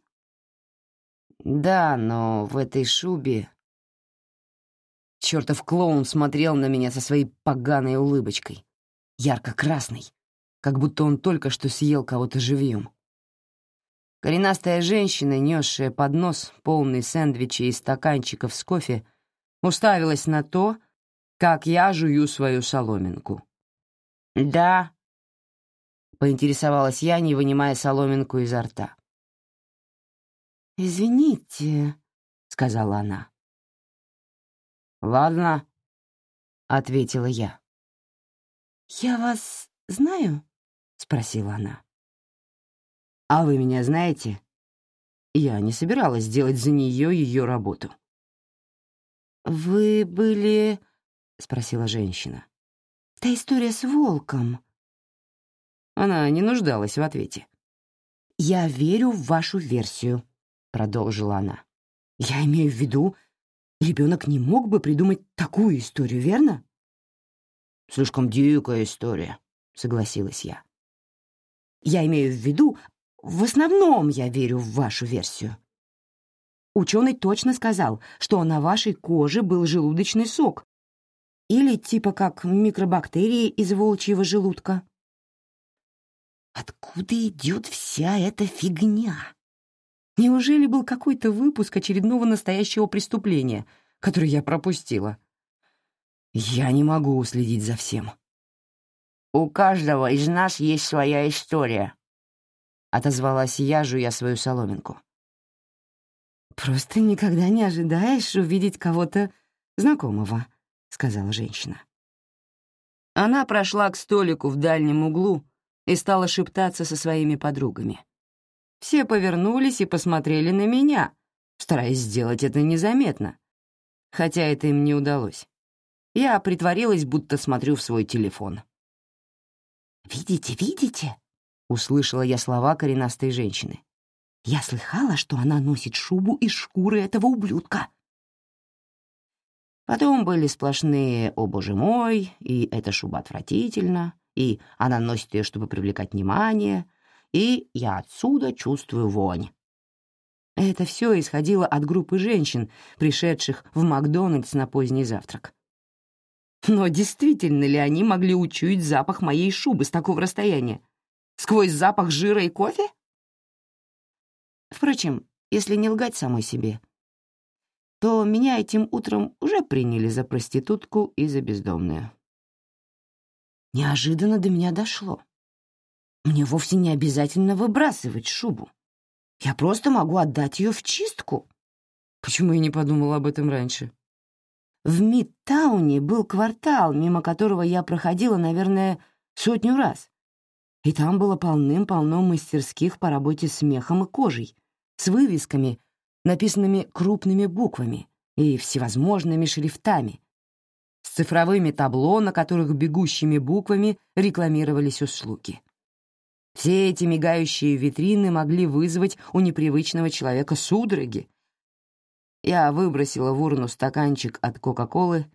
Да, но в этой шубе... Чёртов клоун смотрел на меня со своей поганой улыбочкой, ярко-красной, как будто он только что съел кого-то живьем. Коренастая женщина, несшая поднос, полный сэндвичей и стаканчиков с кофе, уставилась на то, как я жую свою соломинку. «Да, — поинтересовалась я, не вынимая соломинку изо рта. «Извините», — сказала она. «Ладно», — ответила я. «Я вас знаю?» — спросила она. «А вы меня знаете?» Я не собиралась делать за нее ее работу. «Вы были...» — спросила женщина. «Та история с волком. Она не нуждалась в ответе. «Я верю в вашу версию», — продолжила она. Я имею в виду, ребенок не мог бы придумать такую историю, верно? Слишком дикая история, согласилась я. Я имею в виду, в основном я верю в вашу версию. Ученый точно сказал, что на вашей коже был желудочный сок. Или типа как микробактерии из волчьего желудка. Откуда идет вся эта фигня? Неужели был какой-то выпуск очередного настоящего преступления, который я пропустила? Я не могу уследить за всем. «У каждого из нас есть своя история», — отозвалась я, жуя свою соломинку. «Просто никогда не ожидаешь увидеть кого-то знакомого», — сказала женщина. Она прошла к столику в дальнем углу и стала шептаться со своими подругами. Все повернулись и посмотрели на меня, стараясь сделать это незаметно, хотя это им не удалось. Я притворилась, будто смотрю в свой телефон. «Видите, видите?» — услышала я слова коренастой женщины. «Я слыхала, что она носит шубу из шкуры этого ублюдка». Потом были сплошные «О, боже мой!» и «Это шуба отвратительно!» И «Она носит ее, чтобы привлекать внимание!» и «Я отсюда чувствую вонь!» Это все исходило от группы женщин, пришедших в Макдональдс на поздний завтрак. Но действительно ли они могли учуять запах моей шубы с такого расстояния? Сквозь запах жира и кофе? Впрочем, если не лгать самой себе, то меня этим утром уже приняли за проститутку и за бездомную. Неожиданно до меня дошло. Мне вовсе не обязательно выбрасывать шубу. Я просто могу отдать ее в чистку. Почему я не подумала об этом раньше? В Мидтауне был квартал, мимо которого я проходила, наверное, сотню раз. И там было полным-полно мастерских по работе с мехом и кожей, с вывесками, написанными крупными буквами и всевозможными шрифтами, с цифровыми табло, на которых бегущими буквами рекламировались услуги. Все эти мигающие витрины могли вызвать у непривычного человека судороги, я выбросила в урну стаканчик от Кока-Колы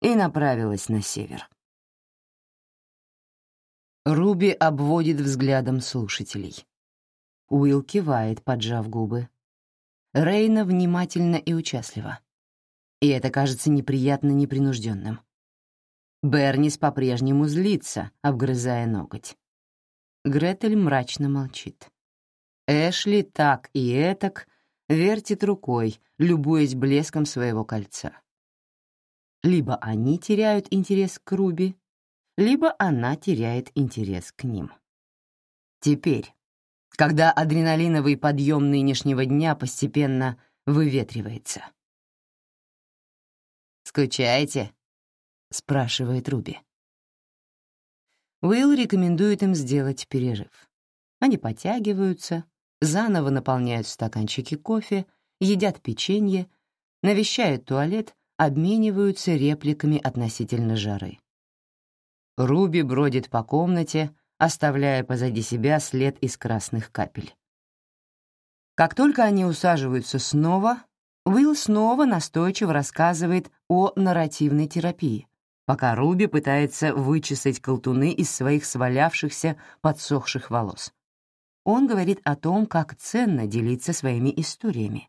и направилась на север. Руби обводит взглядом слушателей. Уилл кивает, поджав губы. Рейна внимательно и участливо. И это кажется неприятно непринужденным. Бернис по-прежнему злится, обгрызая ноготь. Гретель мрачно молчит. Эшли так и этак вертит рукой, любуясь блеском своего кольца. Либо они теряют интерес к Руби, либо она теряет интерес к ним. Теперь, когда адреналиновый подъем нынешнего дня постепенно выветривается. «Скучаете?» — спрашивает Руби. Уилл рекомендует им сделать перерыв. Они подтягиваются, заново наполняют стаканчики кофе, едят печенье, навещают туалет, обмениваются репликами относительно жары. Руби бродит по комнате, оставляя позади себя след из красных капель. Как только они усаживаются снова, Уилл снова настойчиво рассказывает о нарративной терапии, пока Руби пытается вычесать колтуны из своих свалявшихся, подсохших волос. Он говорит о том, как ценно делиться своими историями,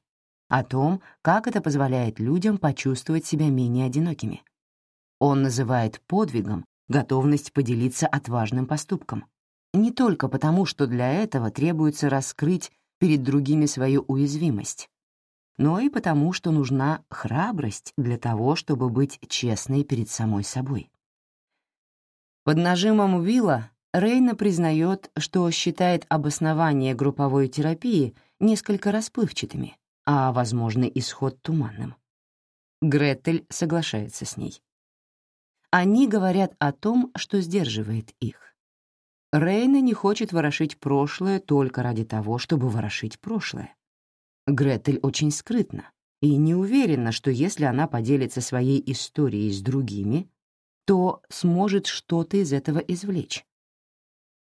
о том, как это позволяет людям почувствовать себя менее одинокими. Он называет подвигом готовность поделиться отважным поступком. Не только потому, что для этого требуется раскрыть перед другими свою уязвимость, но и потому, что нужна храбрость для того, чтобы быть честной перед самой собой. Под нажимом Уилла Рейна признает, что считает обоснование групповой терапии несколько расплывчатыми, а возможный исход туманным. Гретель соглашается с ней. Они говорят о том, что сдерживает их. Рейна не хочет ворошить прошлое только ради того, чтобы ворошить прошлое. Гретель очень скрытна и не уверена, что если она поделится своей историей с другими, то сможет что-то из этого извлечь.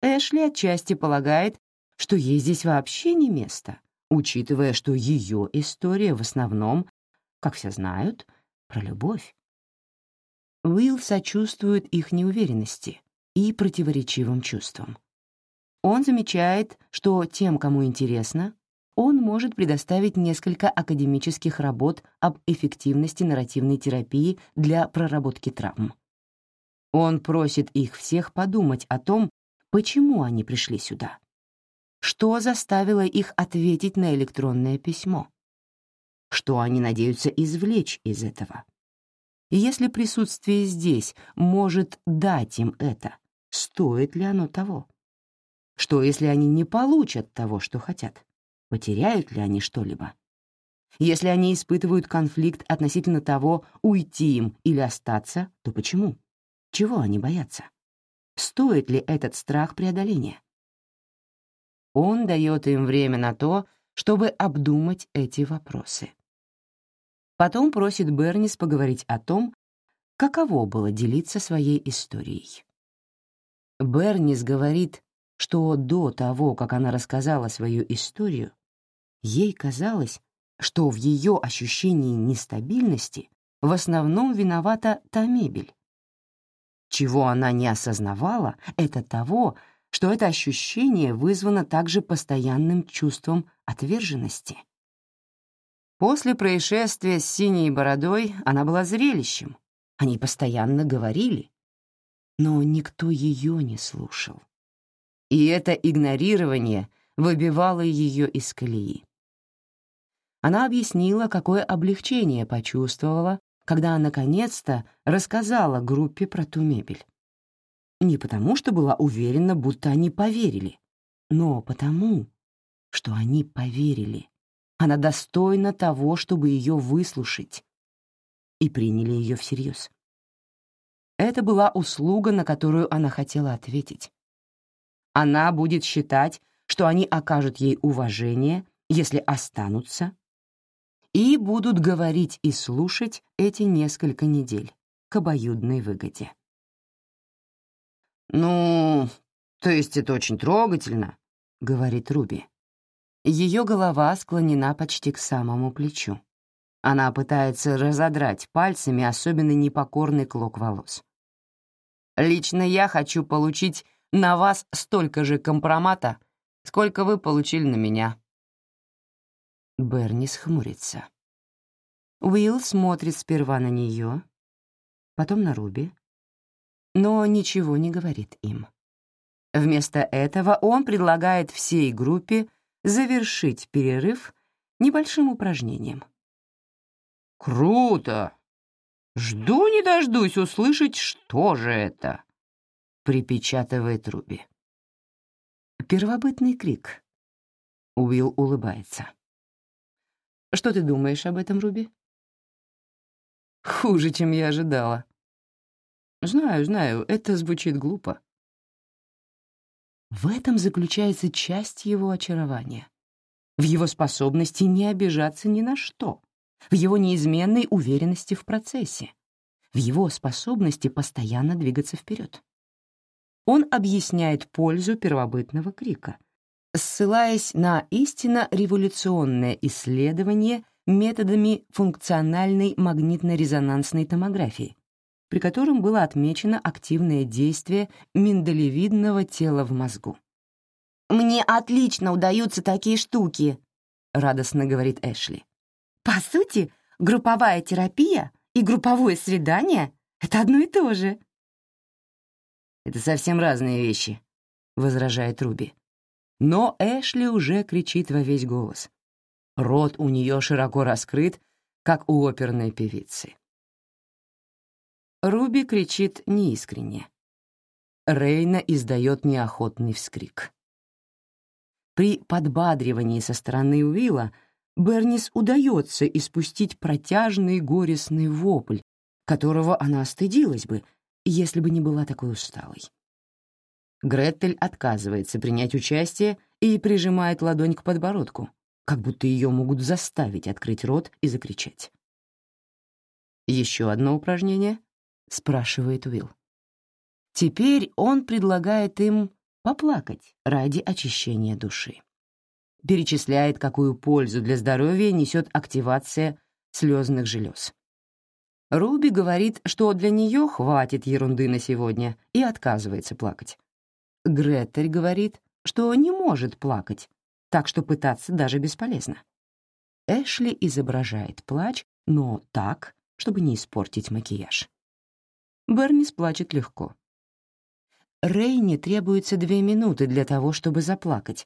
Эшли отчасти полагает, что ей здесь вообще не место, учитывая, что ее история в основном, как все знают, про любовь. Уилл сочувствует их неуверенности и противоречивым чувствам. Он замечает, что тем, кому интересно, он может предоставить несколько академических работ об эффективности нарративной терапии для проработки травм. Он просит их всех подумать о том, почему они пришли сюда. Что заставило их ответить на электронное письмо? Что они надеются извлечь из этого? Если присутствие здесь может дать им это, стоит ли оно того? Что, если они не получат того, что хотят? Потеряют ли они что-либо? Если они испытывают конфликт относительно того, уйти им или остаться, то почему? Чего они боятся? Стоит ли этот страх преодоления? Он дает им время на то, чтобы обдумать эти вопросы. Потом просит Бернис поговорить о том, каково было делиться своей историей. Бернис говорит, что до того, как она рассказала свою историю, Ей казалось, что в ее ощущении нестабильности в основном виновата та мебель. Чего она не осознавала, это того, что это ощущение вызвано также постоянным чувством отверженности. После происшествия с синей бородой она была зрелищем, они постоянно говорили, но никто ее не слушал. И это игнорирование выбивало ее из колеи. Она объяснила, какое облегчение почувствовала, когда наконец-то рассказала группе про ту мебель. Не потому, что была уверена, будто они поверили, но потому, что они поверили. Она достойна того, чтобы ее выслушать, и приняли ее всерьез. Это была услуга, на которую она хотела ответить. Она будет считать, что они окажут ей уважение, если останутся и будут говорить и слушать эти несколько недель к обоюдной выгоде. «Ну, то есть это очень трогательно», — говорит Руби. Ее голова склонена почти к самому плечу. Она пытается разодрать пальцами особенно непокорный клок волос. «Лично я хочу получить на вас столько же компромата, сколько вы получили на меня. Берни хмурится. Уилл смотрит сперва на нее, потом на Руби, но ничего не говорит им. Вместо этого он предлагает всей группе завершить перерыв небольшим упражнением. «Круто! Жду не дождусь услышать, что же это!» — припечатывает Руби. Первобытный крик. Уилл улыбается. Что ты думаешь об этом, Руби? Хуже, чем я ожидала. Знаю, знаю, это звучит глупо. В этом заключается часть его очарования. В его способности не обижаться ни на что, в его неизменной уверенности в процессе, в его способности постоянно двигаться вперед. Он объясняет пользу первобытного крика — ссылаясь на истинно революционное исследование методами функциональной магнитно-резонансной томографии, при котором было отмечено активное действие миндалевидного тела в мозгу. «Мне отлично удаются такие штуки», — радостно говорит Эшли. «По сути, групповая терапия и групповое свидание — это одно и то же». «Это совсем разные вещи», — возражает Руби. Но Эшли уже кричит во весь голос. Рот у нее широко раскрыт, как у оперной певицы. Руби кричит неискренне. Рейна издает неохотный вскрик. При подбадривании со стороны Уилла Бернис удается испустить протяжный горестный вопль, которого она стыдилась бы, если бы не была такой усталой. Гретель отказывается принять участие и прижимает ладонь к подбородку, как будто ее могут заставить открыть рот и закричать. «Еще одно упражнение?» — спрашивает Уилл. Теперь он предлагает им поплакать ради очищения души. перечисляет, какую пользу для здоровья несет активация слезных желез. Руби говорит, что для нее хватит ерунды на сегодня и отказывается плакать. Гретель говорит, что не может плакать, так что пытаться даже бесполезно. Эшли изображает плач, но так, чтобы не испортить макияж. Бернис плачет легко. Рейне требуется две минуты для того, чтобы заплакать,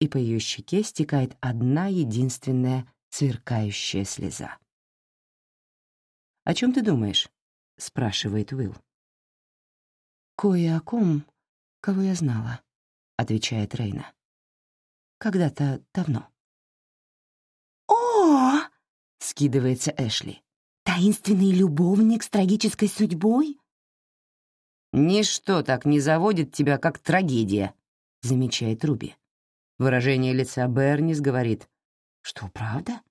и по ее щеке стекает одна единственная сверкающая слеза. «О чем ты думаешь?» — спрашивает Уилл. «Кое о ком, кого я знала», — отвечает Рейна. «Когда-то давно». «О!» — скидывается Эшли. «Таинственный любовник с трагической судьбой?» «Ничто так не заводит тебя, как трагедия», — замечает Руби. Выражение лица Бернис говорит. «Что, правда?»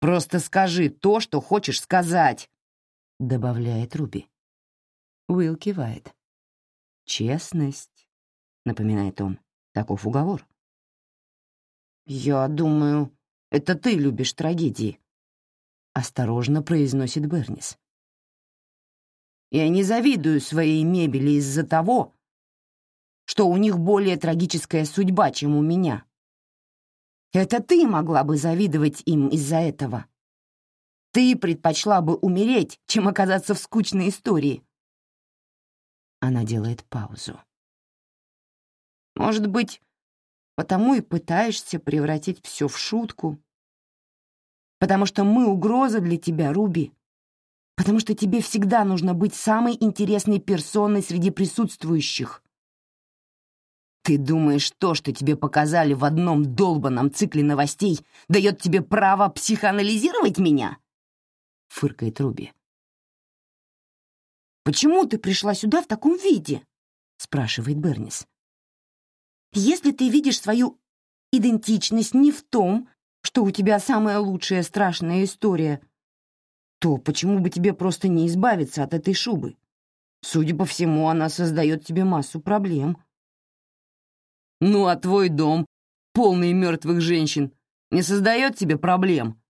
«Просто скажи то, что хочешь сказать», — добавляет Руби. Уилл кивает. «Честность», — напоминает он. «Таков уговор». «Я думаю, это ты любишь трагедии», — осторожно произносит Бернис. Я не завидую своей мебели из-за того, что у них более трагическая судьба, чем у меня. Это ты могла бы завидовать им из-за этого. Ты предпочла бы умереть, чем оказаться в скучной истории. Она делает паузу. Может быть, потому и пытаешься превратить все в шутку? Потому что мы угроза для тебя, Руби потому что тебе всегда нужно быть самой интересной персоной среди присутствующих. Ты думаешь, то, что тебе показали в одном долбанном цикле новостей, дает тебе право психоанализировать меня? Фыркает Руби. «Почему ты пришла сюда в таком виде?» — спрашивает Бернис. «Если ты видишь свою идентичность не в том, что у тебя самая лучшая страшная история — то почему бы тебе просто не избавиться от этой шубы? Судя по всему, она создает тебе массу проблем. Ну, а твой дом, полный мертвых женщин, не создает тебе проблем?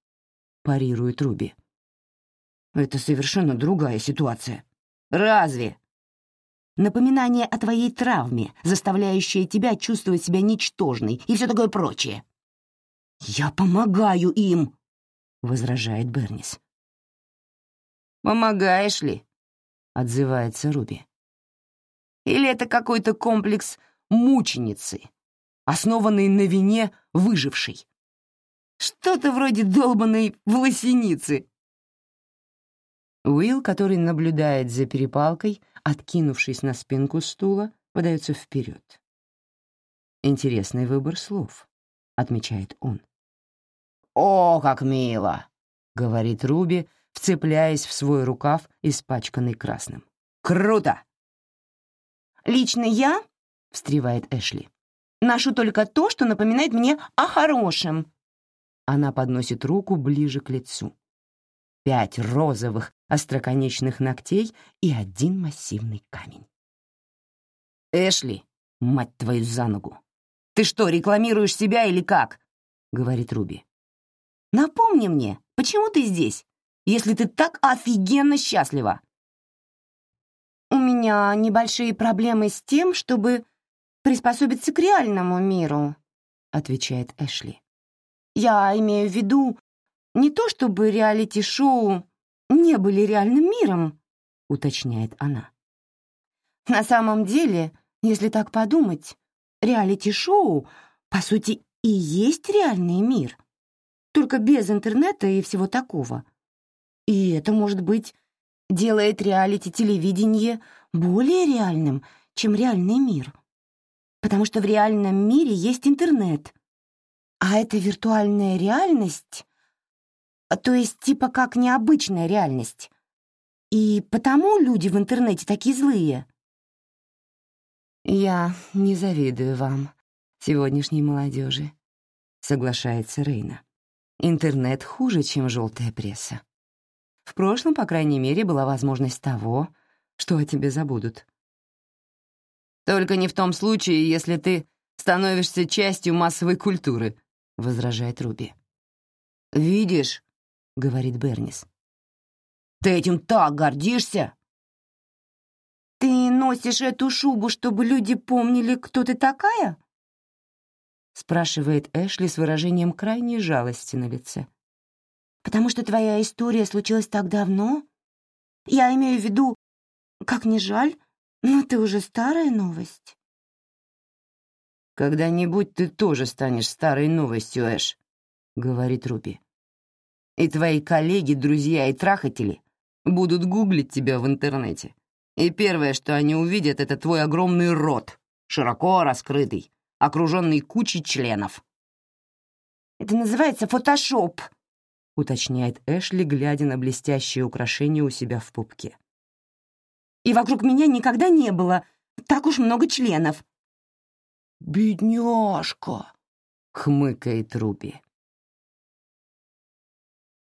Парирует Руби. Это совершенно другая ситуация. Разве? Напоминание о твоей травме, заставляющее тебя чувствовать себя ничтожной и все такое прочее. «Я помогаю им», — возражает Бернис. «Помогаешь ли?» — отзывается Руби. «Или это какой-то комплекс мученицы, основанный на вине выжившей? Что-то вроде долбанной власеницы». Уилл, который наблюдает за перепалкой, откинувшись на спинку стула, подается вперед. «Интересный выбор слов», — отмечает он. «О, как мило!» — говорит Руби, — вцепляясь в свой рукав, испачканный красным. «Круто!» «Лично я», — встревает Эшли, «ношу только то, что напоминает мне о хорошем». Она подносит руку ближе к лицу. Пять розовых остроконечных ногтей и один массивный камень. «Эшли, мать твою за ногу! Ты что, рекламируешь себя или как?» — говорит Руби. «Напомни мне, почему ты здесь? если ты так офигенно счастлива?» «У меня небольшие проблемы с тем, чтобы приспособиться к реальному миру», — отвечает Эшли. «Я имею в виду не то, чтобы реалити-шоу не были реальным миром», — уточняет она. «На самом деле, если так подумать, реалити-шоу, по сути, и есть реальный мир, только без интернета и всего такого. И это, может быть, делает реалити-телевидение более реальным, чем реальный мир. Потому что в реальном мире есть интернет. А это виртуальная реальность, то есть типа как необычная реальность. И потому люди в интернете такие злые. «Я не завидую вам, сегодняшней молодежи», — соглашается Рейна. «Интернет хуже, чем желтая пресса». В прошлом, по крайней мере, была возможность того, что о тебе забудут. Только не в том случае, если ты становишься частью массовой культуры», — возражает Руби. «Видишь», — говорит Бернис, — «ты этим так гордишься». «Ты носишь эту шубу, чтобы люди помнили, кто ты такая?» — спрашивает Эшли с выражением крайней жалости на лице. «Потому что твоя история случилась так давно? Я имею в виду, как не жаль, но ты уже старая новость». «Когда-нибудь ты тоже станешь старой новостью, Эш», — говорит Руби. «И твои коллеги, друзья и трахатели будут гуглить тебя в интернете. И первое, что они увидят, это твой огромный рот, широко раскрытый, окруженный кучей членов». «Это называется фотошоп», — уточняет Эшли, глядя на блестящее украшение у себя в пупке. «И вокруг меня никогда не было так уж много членов». «Бедняжка!» — хмыкает Руби.